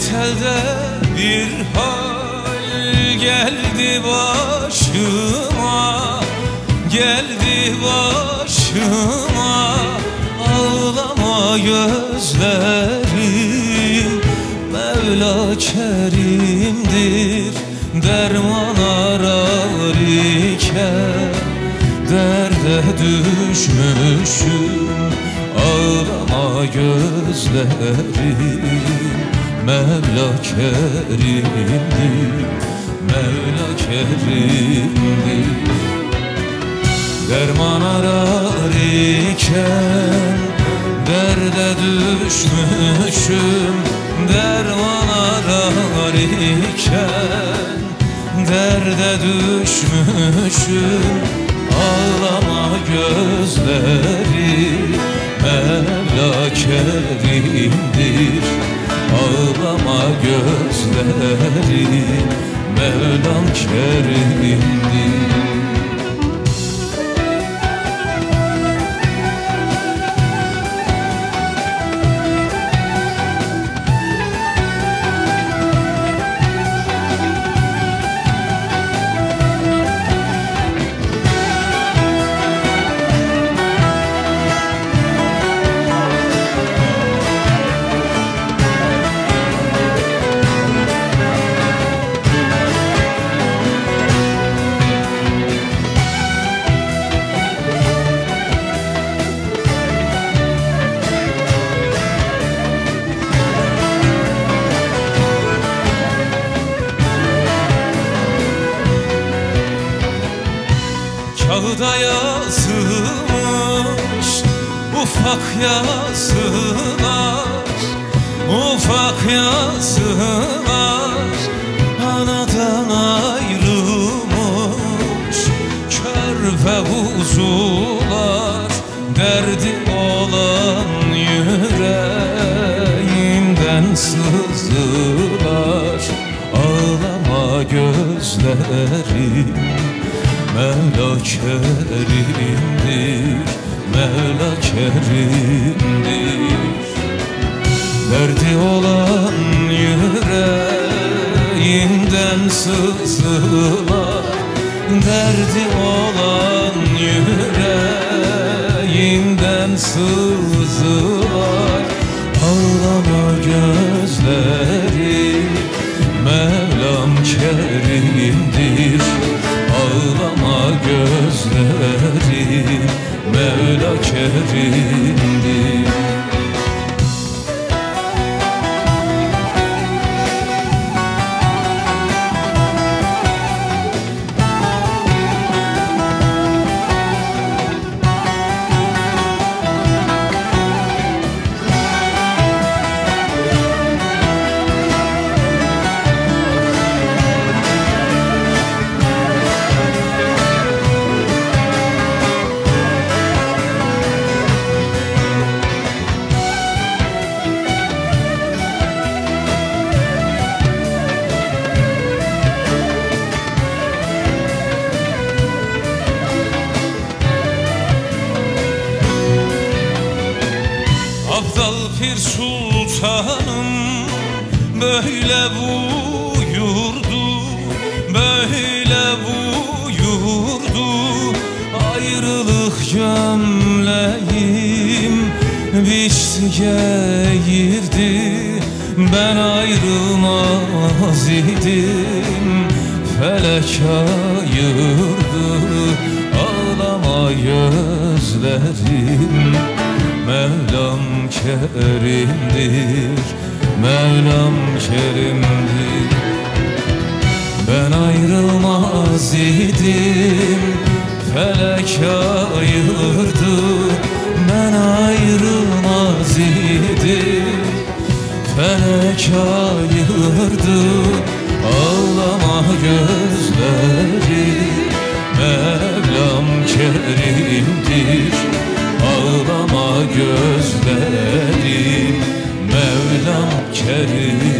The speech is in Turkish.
telde bir hal geldi başıma Geldi başıma. Ağlama gözlerim Mevla kerimdir. Derman arar iken Derde düşmüşüm. Ağlama gözlerim Mevla kerimdir Mevla kerimdir. Derman arar iken Derde düşmüşüm. Derman arar iken Derde düşmüşüm. Ağlama gözleri Mevla kerimdir gözleri Mevlam kerimdir Kağıda yazılmış ufak yazılar Ufak yazılar anadan ayrılmış Körpe uzular derdi olan yüreğinden sızılar. Ağlama gözlerim Mevla kerimdir Mevla kerimdir Derdi olan yüreğinden sızılar Derdi olan yüreğinden sızılar kerimdir böyle buyurdu Böyle buyurdu. Ayrılık gömleğim biçti geğirdi Ben ayrılmaz idim Felek ayırdı. Ağlama gözlerim Mevlam kerimdir Mevlam kerimdir. Ben ayrılmaz idim Felek ayırdı Ben ayrılmaz idim Felek ayırdı Ağlama gözleri Mevlam kerimdir. Ağlama gözlerim Mevlam kerim